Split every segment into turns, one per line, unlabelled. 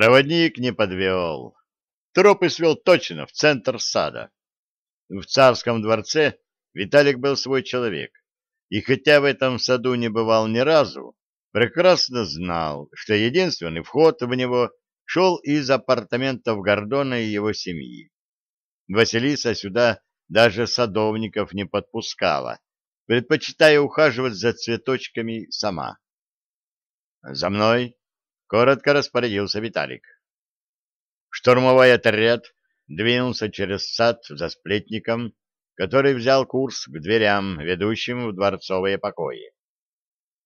Проводник не подвел. Тропы свел точно в центр сада. В царском дворце Виталик был свой человек, и хотя в этом саду не бывал ни разу, прекрасно знал, что единственный вход в него шел из апартаментов Гордона и его семьи. Василиса сюда даже садовников не подпускала, предпочитая ухаживать за цветочками сама. «За мной!» — коротко распорядился Виталик. Штурмовой отряд двинулся через сад за сплетником, который взял курс к дверям, ведущим в дворцовые покои.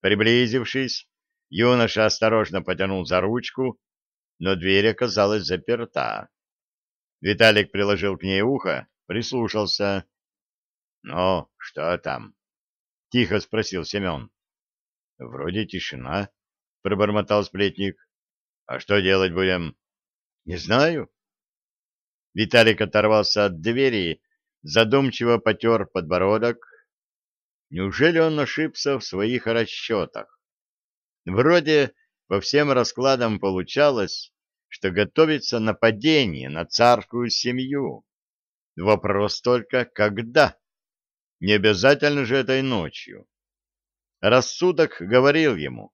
Приблизившись, юноша осторожно потянул за ручку, но дверь оказалась заперта. Виталик приложил к ней ухо, прислушался. — Ну, что там? — тихо спросил Семен. — Вроде тишина, — пробормотал сплетник. — А что делать будем? — Не знаю. Виталик оторвался от двери, задумчиво потер подбородок. Неужели он ошибся в своих расчетах? Вроде по всем раскладам получалось, что готовится нападение на царскую семью. Вопрос только, когда? Не обязательно же этой ночью. Рассудок говорил ему,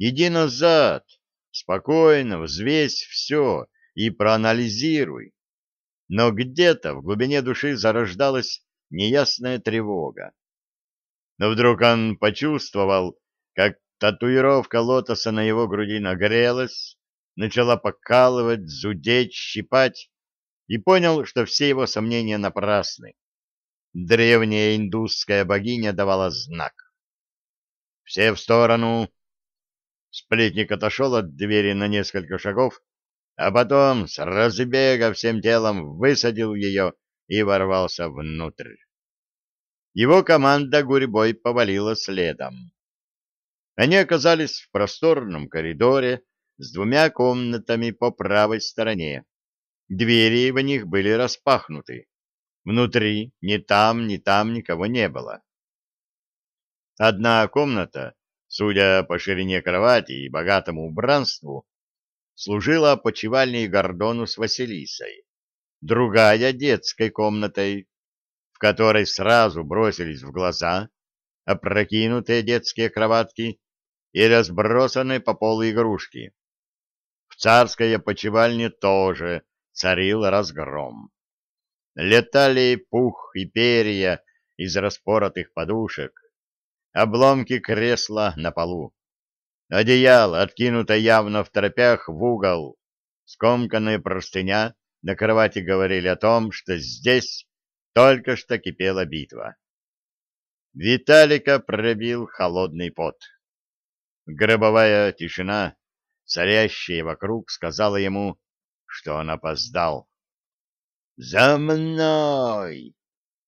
иди назад, спокойно взвесь все и проанализируй. Но где-то в глубине души зарождалась неясная тревога. Но вдруг он почувствовал, как татуировка лотоса на его груди нагрелась, начала покалывать, зудеть, щипать, и понял, что все его сомнения напрасны. Древняя индусская богиня давала знак. «Все в сторону!» Сплетник отошел от двери на несколько шагов, а потом с разбега всем телом высадил ее и ворвался внутрь. Его команда гурьбой повалила следом. Они оказались в просторном коридоре с двумя комнатами по правой стороне. Двери в них были распахнуты. Внутри ни там, ни там никого не было. Одна комната, судя по ширине кровати и богатому убранству, служила почевальней Гордону с Василисой. Другая — детской комнатой, в которой сразу бросились в глаза опрокинутые детские кроватки и разбросанные по полу игрушки. В царской опочивальне тоже царил разгром. Летали пух и перья из распоротых подушек, обломки кресла на полу. Одеяло откинуто явно в торопях в угол, скомканная простыня на кровати говорили о том, что здесь только что кипела битва. Виталика пробил холодный пот. Гробовая тишина, царящая вокруг, сказала ему, что он опоздал. «За мной!» —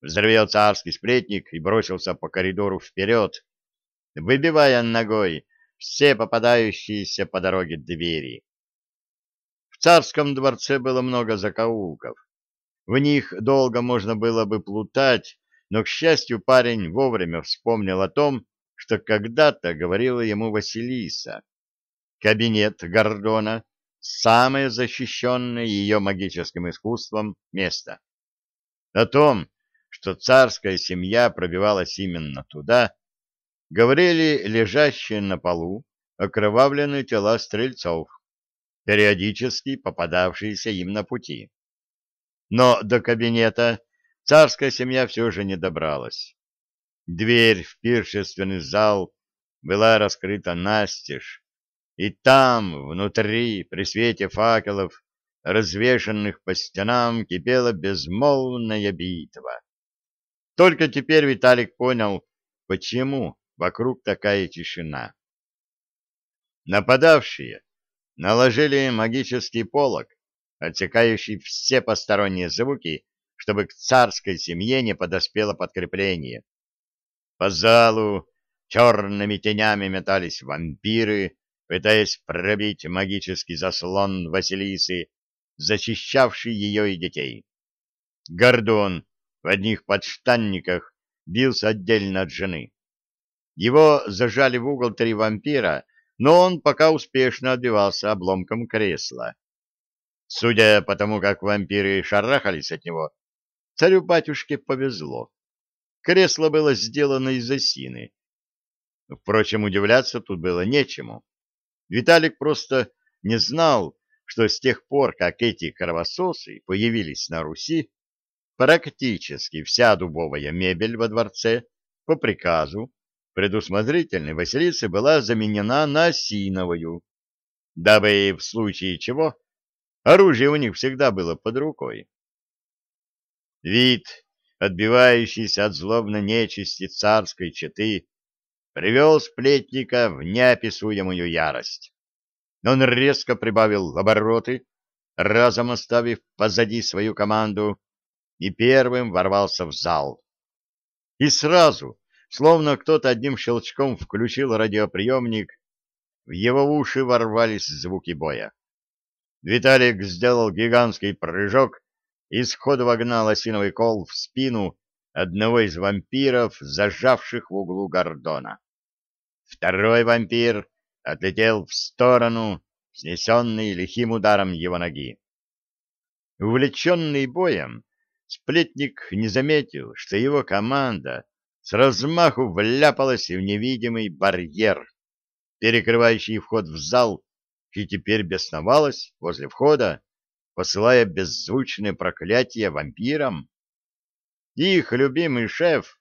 взревел царский сплетник и бросился по коридору вперед, выбивая ногой все попадающиеся по дороге двери. В царском дворце было много закоулков. В них долго можно было бы плутать, но, к счастью, парень вовремя вспомнил о том, что когда-то говорила ему Василиса. Кабинет Гордона — самое защищенное ее магическим искусством место. О том, что царская семья пробивалась именно туда, говорили лежащие на полу окровавленные тела стрельцов, периодически попадавшиеся им на пути. Но до кабинета царская семья все же не добралась. Дверь в пиршественный зал была раскрыта настежь, и там, внутри, при свете факелов, развешанных по стенам, кипела безмолвная битва. Только теперь Виталик понял, почему вокруг такая тишина. Нападавшие наложили магический полог, отсекающий все посторонние звуки, чтобы к царской семье не подоспело подкрепление. По залу черными тенями метались вампиры, пытаясь пробить магический заслон Василисы, защищавший ее и детей. Гордон в одних подштанниках бился отдельно от жены. Его зажали в угол три вампира, но он пока успешно отбивался обломком кресла. Судя по тому, как вампиры шарахались от него, царю-батюшке повезло. Кресло было сделано из осины. Впрочем, удивляться тут было нечему. Виталик просто не знал, что с тех пор, как эти кровососы появились на Руси, практически вся дубовая мебель во дворце по приказу предусмотрительной Василисы была заменена на осиновую, дабы в случае чего оружие у них всегда было под рукой. Вид, отбивающийся от злобно нечисти царской четы, привел сплетника в неописуемую ярость. Он резко прибавил обороты, разом оставив позади свою команду, и первым ворвался в зал. И сразу, словно кто-то одним щелчком включил радиоприемник, в его уши ворвались звуки боя. Виталик сделал гигантский прыжок и сходу вогнал осиновый кол в спину одного из вампиров, зажавших в углу Гордона. Второй вампир отлетел в сторону, снесенный лихим ударом его ноги. Увлеченный боем, сплетник не заметил, что его команда с размаху вляпалась в невидимый барьер, перекрывающий вход в зал, и теперь бесновалась возле входа, посылая беззвучные проклятия вампирам. Их любимый шеф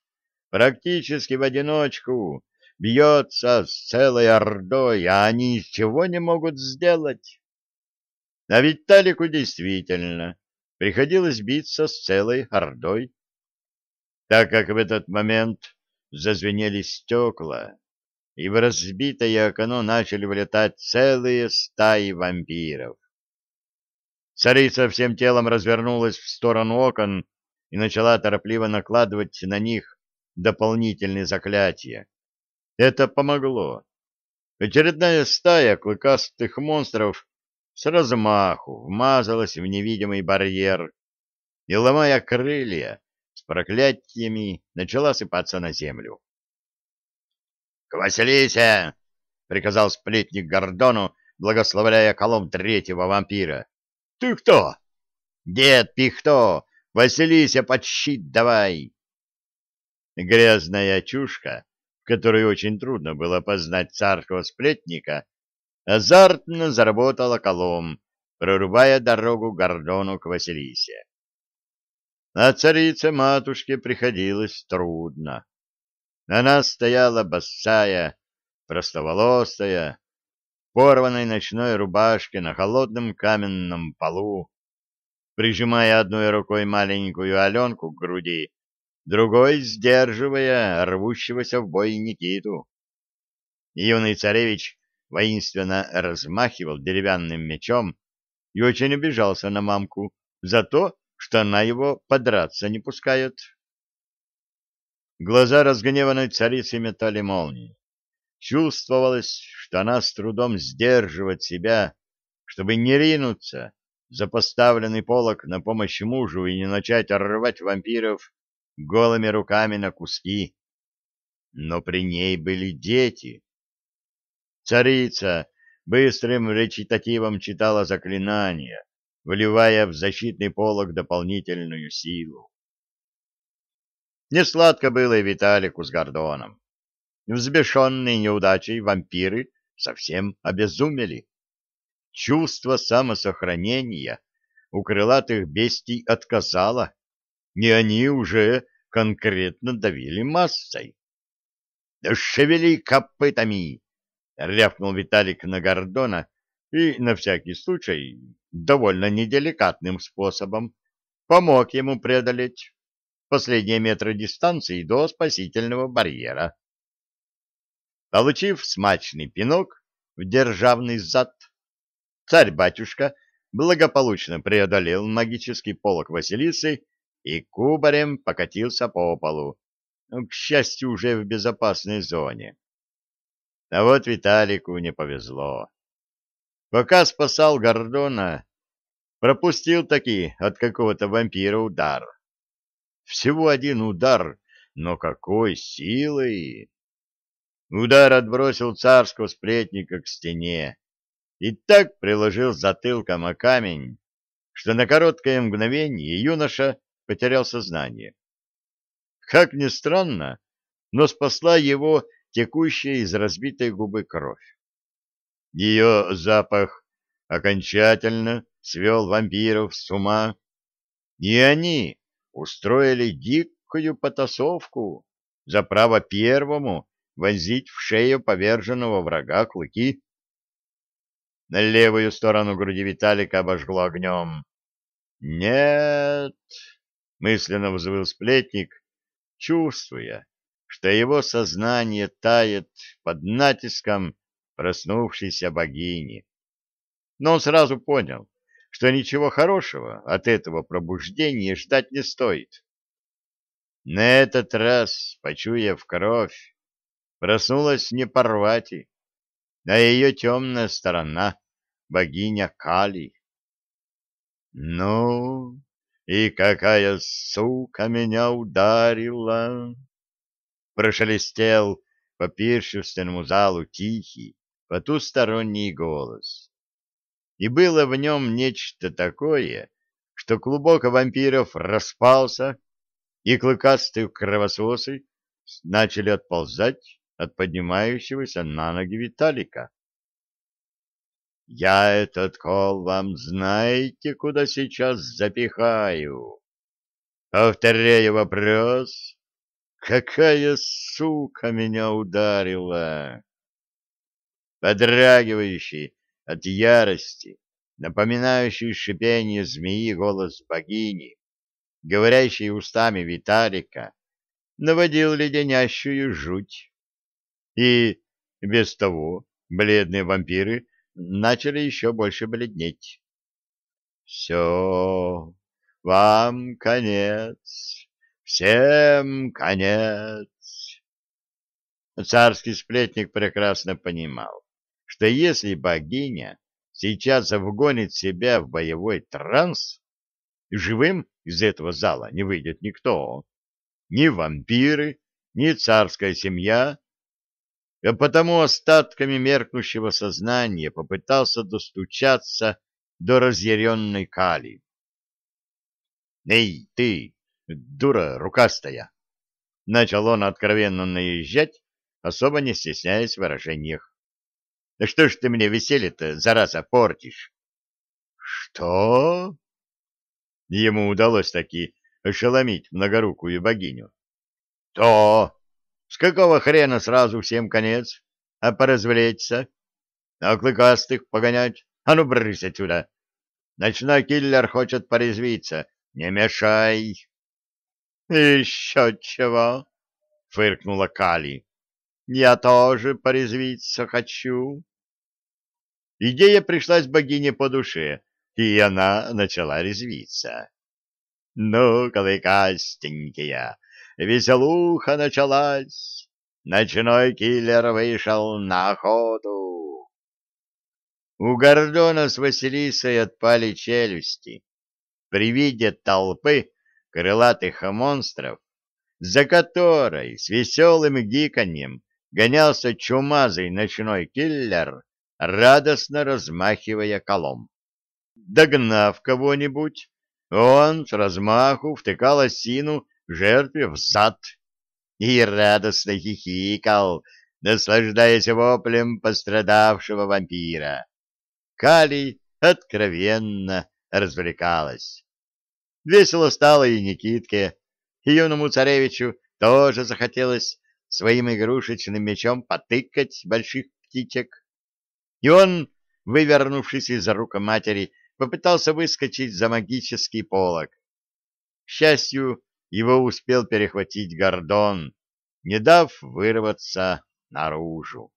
практически в одиночку бьется с целой ордой, а они ничего не могут сделать. А ведь Талику действительно приходилось биться с целой ордой, так как в этот момент зазвенели стекла, и в разбитое окно начали вылетать целые стаи вампиров. Царица всем телом развернулась в сторону окон и начала торопливо накладывать на них дополнительные заклятия. Это помогло. Очередная стая клыкастых монстров с размаху вмазалась в невидимый барьер и, ломая крылья, с проклятиями начала сыпаться на землю. — К Василисе! — приказал сплетник Гордону, благословляя колом третьего вампира. — Ты кто? — Дед Пихто! Василися под щит давай! Грязная чушка в которой очень трудно было познать царского сплетника, азартно заработала колом, прорубая дорогу Гордону к Василисе. А царице-матушке приходилось трудно. Она стояла босая, простоволосая, порванной ночной рубашке на холодном каменном полу, прижимая одной рукой маленькую Аленку к груди, другой сдерживая рвущегося в бой Никиту. Юный царевич воинственно размахивал деревянным мечом и очень обижался на мамку за то, что она его подраться не пускает. Глаза разгневанной царицы метали молнии. Чувствовалось, что она с трудом сдерживает себя, чтобы не ринуться за поставленный полок на помощь мужу и не начать рвать вампиров голыми руками на куски. Но при ней были дети. Царица быстрым речитативом читала заклинания, вливая в защитный полог дополнительную силу. Несладко было и Виталику с Гордоном. Взбешенные неудачей вампиры совсем обезумели. Чувство самосохранения у крылатых бестий отказало и они уже конкретно давили массой. «Да шевели копытами!» — рявкнул Виталик на Гордона и, на всякий случай, довольно неделикатным способом помог ему преодолеть последние метры дистанции до спасительного барьера. Получив смачный пинок в державный зад, царь-батюшка благополучно преодолел магический полок Василисы и кубарем покатился по полу, к счастью, уже в безопасной зоне. А вот Виталику не повезло. Пока спасал Гордона, пропустил таки от какого-то вампира удар. Всего один удар, но какой силой! Удар отбросил царского сплетника к стене и так приложил затылком о камень, что на короткое мгновение юноша потерял сознание. Как ни странно, но спасла его текущая из разбитой губы кровь. Ее запах окончательно свел вампиров с ума, и они устроили дикую потасовку за право первому вонзить в шею поверженного врага клыки. На левую сторону груди Виталика обожгло огнем. «Нет!» — мысленно взвыл сплетник, чувствуя, что его сознание тает под натиском проснувшейся богини. Но он сразу понял, что ничего хорошего от этого пробуждения ждать не стоит. На этот раз, почуяв кровь, проснулась не Парвати, а ее темная сторона, богиня Кали. «Ну, и какая сука меня ударила!» Прошелестел по пиршественному залу тихий, потусторонний голос. И было в нем нечто такое, что клубок вампиров распался, и клыкастые кровососы начали отползать от поднимающегося на ноги Виталика. «Я этот кол вам знаете, куда сейчас запихаю?» Повторяю вопрос. «Какая сука меня ударила?» Подрагивающий от ярости, напоминающий шипение змеи голос богини, говорящий устами Виталика, наводил леденящую жуть. И без того бледные вампиры начали еще больше бледнеть. «Все, вам конец, всем конец!» Царский сплетник прекрасно понимал, что если богиня сейчас вгонит себя в боевой транс, живым из этого зала не выйдет никто, ни вампиры, ни царская семья, а потому остатками меркнущего сознания попытался достучаться до разъяренной Кали. «Эй, ты, дура рукастая!» Начал он откровенно наезжать, особо не стесняясь в выражениях. «Да что ж ты мне веселье-то, зараза, портишь?» «Что?» Ему удалось таки ошеломить многорукую богиню. «То! С какого хрена сразу всем конец? А поразвлечься? А клыкастых погонять? А ну, брысь отсюда! Ночной киллер хочет порезвиться. Не мешай!» «Еще чего?» — фыркнула Кали. «Я тоже порезвиться хочу». Идея пришлась богине по душе, и она начала резвиться. «Ну, клыкастенькие, веселуха началась, ночной киллер вышел на охоту. У Гордона с Василисой отпали челюсти. При виде толпы крылатых монстров, за которой с веселым гиканьем гонялся чумазый ночной киллер, радостно размахивая колом. Догнав кого-нибудь, он с размаху втыкал осину жертве в зад и радостно хихикал, наслаждаясь воплем пострадавшего вампира. Калий откровенно развлекалась. Весело стало и Никитке, и юному царевичу тоже захотелось своим игрушечным мечом потыкать больших птичек. И он, вывернувшись из-за рук матери, попытался выскочить за магический полог. К счастью, его успел перехватить Гордон, не дав вырваться наружу.